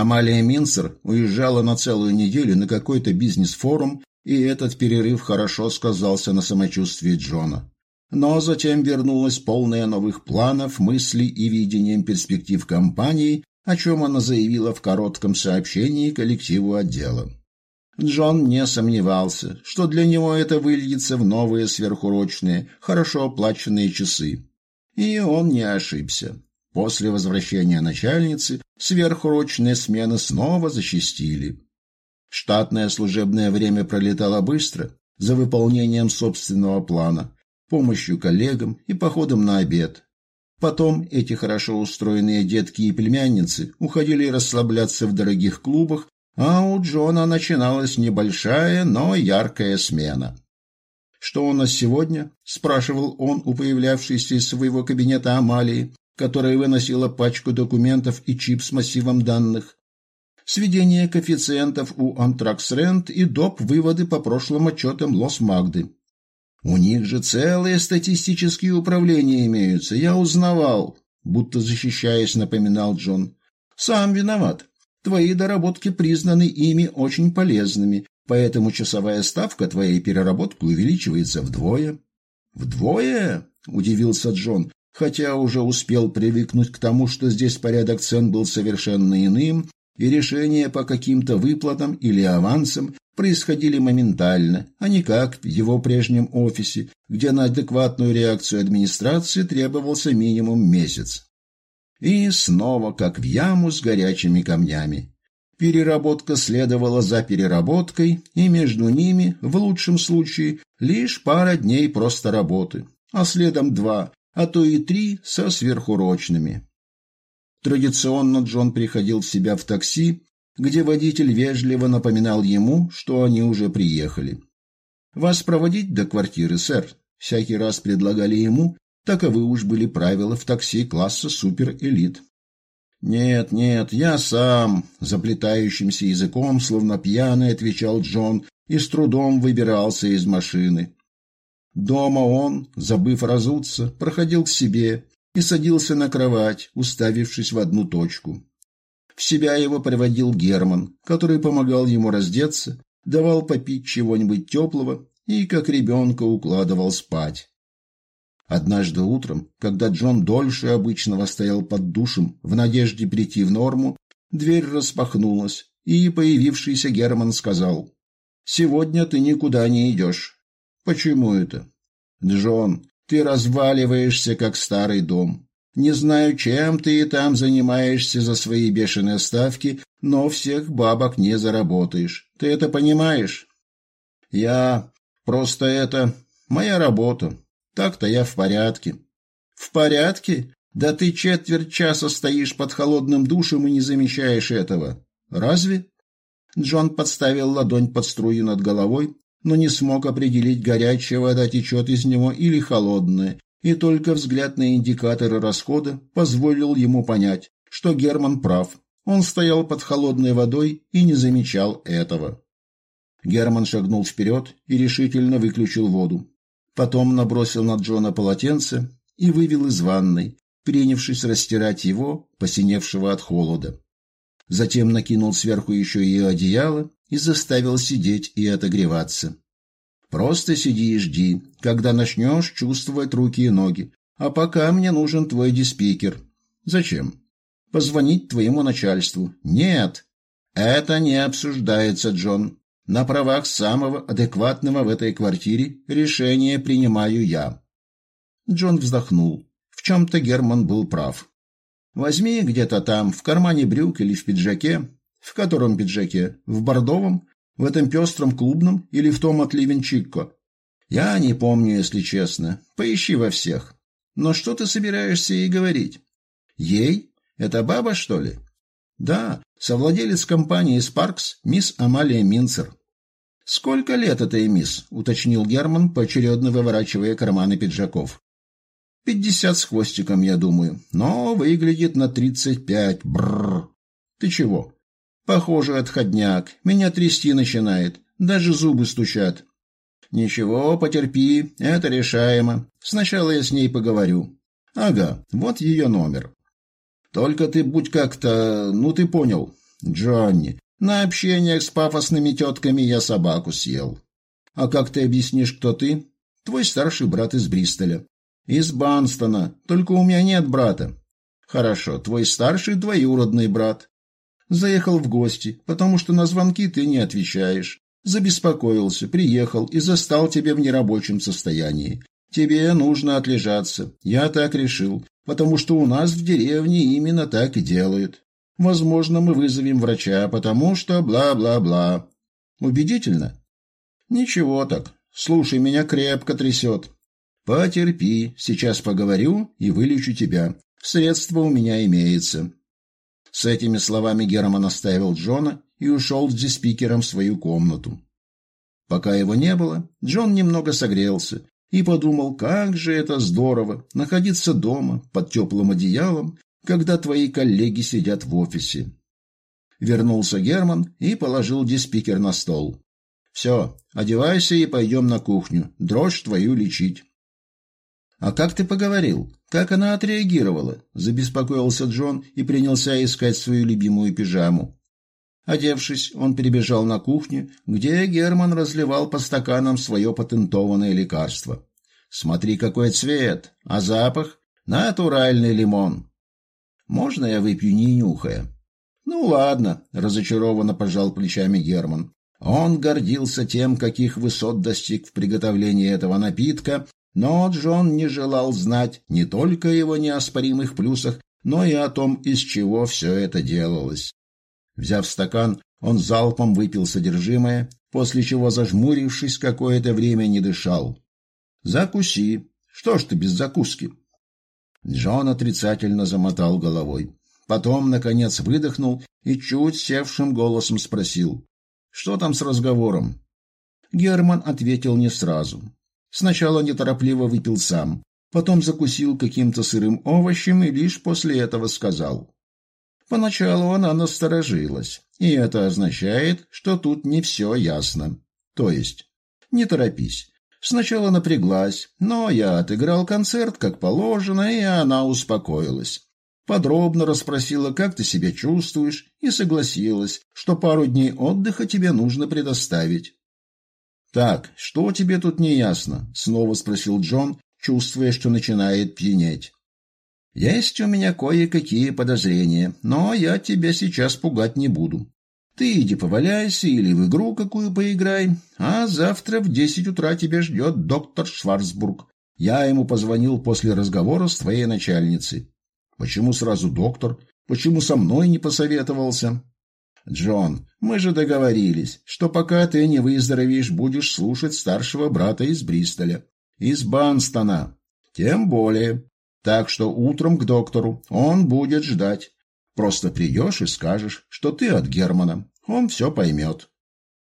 Амалия Минцер уезжала на целую неделю на какой-то бизнес-форум, и этот перерыв хорошо сказался на самочувствии Джона. Но затем вернулась полная новых планов, мыслей и видением перспектив компании, о чем она заявила в коротком сообщении коллективу отдела. Джон не сомневался, что для него это выльется в новые сверхурочные, хорошо оплаченные часы. И он не ошибся. После возвращения начальницы сверхурочные смены снова зачастили. Штатное служебное время пролетало быстро, за выполнением собственного плана, помощью коллегам и походом на обед. Потом эти хорошо устроенные детки и племянницы уходили расслабляться в дорогих клубах а у Джона начиналась небольшая, но яркая смена. «Что у нас сегодня?» – спрашивал он у появлявшейся из своего кабинета Амалии, которая выносила пачку документов и чип с массивом данных. Сведение коэффициентов у Antrax Rent и доп. выводы по прошлым отчетам Лос-Магды. У них же целые статистические управления имеются, я узнавал, будто защищаясь, напоминал Джон. Сам виноват. Твои доработки признаны ими очень полезными, поэтому часовая ставка твоей переработки увеличивается вдвое. Вдвое? удивился Джон, хотя уже успел привыкнуть к тому, что здесь порядок цен был совершенно иным, и решения по каким-то выплатам или авансам происходили моментально, а не как в его прежнем офисе, где на адекватную реакцию администрации требовался минимум месяц. И снова как в яму с горячими камнями. Переработка следовала за переработкой, и между ними, в лучшем случае, лишь пара дней просто работы, а следом два, а то и три со сверхурочными. Традиционно Джон приходил в себя в такси, где водитель вежливо напоминал ему, что они уже приехали. «Вас проводить до квартиры, сэр?» Всякий раз предлагали ему, Таковы уж были правила в такси класса суперэлит. «Нет, нет, я сам», — заплетающимся языком, словно пьяный, отвечал Джон и с трудом выбирался из машины. Дома он, забыв разуться, проходил к себе и садился на кровать, уставившись в одну точку. В себя его приводил Герман, который помогал ему раздеться, давал попить чего-нибудь теплого и, как ребенка, укладывал спать. Однажды утром, когда Джон дольше обычного стоял под душем в надежде прийти в норму, дверь распахнулась, и появившийся Герман сказал, «Сегодня ты никуда не идешь». «Почему это?» «Джон, ты разваливаешься, как старый дом. Не знаю, чем ты и там занимаешься за свои бешеные ставки, но всех бабок не заработаешь. Ты это понимаешь?» «Я... просто это... моя работа. Так-то я в порядке. В порядке? Да ты четверть часа стоишь под холодным душем и не замечаешь этого. Разве? Джон подставил ладонь под струю над головой, но не смог определить, горячая вода течет из него или холодная, и только взгляд на индикаторы расхода позволил ему понять, что Герман прав. Он стоял под холодной водой и не замечал этого. Герман шагнул вперед и решительно выключил воду. Потом набросил на Джона полотенце и вывел из ванной, принявшись растирать его, посиневшего от холода. Затем накинул сверху еще и одеяло и заставил сидеть и отогреваться. Просто сиди и жди, когда начнешь чувствовать руки и ноги. А пока мне нужен твой диспикер. Зачем? Позвонить твоему начальству. Нет, это не обсуждается, Джон. На правах самого адекватного в этой квартире решение принимаю я. Джон вздохнул. В чем-то Герман был прав. Возьми где-то там, в кармане брюк или в пиджаке. В котором пиджаке? В бордовом? В этом пестром клубном или в том от Ливенчикко? Я не помню, если честно. Поищи во всех. Но что ты собираешься ей говорить? Ей? Это баба, что ли? Да, совладелец компании «Спаркс» мисс Амалия Минцер. «Сколько лет этой мисс?» — уточнил Герман, поочередно выворачивая карманы пиджаков. «Пятьдесят с хвостиком, я думаю, но выглядит на тридцать пять. Бррр. Ты чего?» «Похоже, отходняк. Меня трясти начинает. Даже зубы стучат». «Ничего, потерпи, это решаемо. Сначала я с ней поговорю». «Ага, вот ее номер». «Только ты будь как-то... ну ты понял. Джонни, на общениях с пафосными тетками я собаку съел. А как ты объяснишь, кто ты? Твой старший брат из Бристоля. Из Банстона. Только у меня нет брата. Хорошо, твой старший двоюродный брат. Заехал в гости, потому что на звонки ты не отвечаешь. Забеспокоился, приехал и застал тебя в нерабочем состоянии. Тебе нужно отлежаться. Я так решил, потому что у нас в деревне именно так и делают. Возможно, мы вызовем врача, потому что бла-бла-бла. Убедительно? Ничего так. Слушай, меня крепко трясет. Потерпи, сейчас поговорю и вылечу тебя. Средство у меня имеется. С этими словами Герман оставил Джона и ушел с диспикером в свою комнату. Пока его не было, Джон немного согрелся и подумал, как же это здорово находиться дома под теплым одеялом, когда твои коллеги сидят в офисе. Вернулся Герман и положил диспикер на стол. «Все, одевайся и пойдем на кухню, дрожь твою лечить». «А как ты поговорил? Как она отреагировала?» – забеспокоился Джон и принялся искать свою любимую пижаму. Одевшись, он перебежал на кухню, где Герман разливал по стаканам свое патентованное лекарство. «Смотри, какой цвет! А запах? Натуральный лимон!» «Можно я выпью, не нюхая?» «Ну ладно», — разочарованно пожал плечами Герман. Он гордился тем, каких высот достиг в приготовлении этого напитка, но Джон не желал знать не только его неоспоримых плюсах, но и о том, из чего все это делалось. Взяв стакан, он залпом выпил содержимое, после чего, зажмурившись, какое-то время не дышал. «Закуси. Что ж ты без закуски?» Джон отрицательно замотал головой. Потом, наконец, выдохнул и чуть севшим голосом спросил. «Что там с разговором?» Герман ответил не сразу. Сначала неторопливо выпил сам, потом закусил каким-то сырым овощем и лишь после этого сказал. Поначалу она насторожилась, и это означает, что тут не все ясно. То есть, не торопись. Сначала напряглась, но я отыграл концерт как положено, и она успокоилась. Подробно расспросила, как ты себя чувствуешь, и согласилась, что пару дней отдыха тебе нужно предоставить. «Так, что тебе тут не ясно?» — снова спросил Джон, чувствуя, что начинает пьянеть. «Есть у меня кое-какие подозрения, но я тебя сейчас пугать не буду. Ты иди поваляйся или в игру какую поиграй, а завтра в десять утра тебя ждет доктор Шварцбург. Я ему позвонил после разговора с твоей начальницей. Почему сразу доктор? Почему со мной не посоветовался? Джон, мы же договорились, что пока ты не выздоровеешь, будешь слушать старшего брата из Бристоля, из Банстона. Тем более. Так что утром к доктору он будет ждать. Просто придешь и скажешь, что ты от Германа. Он все поймет.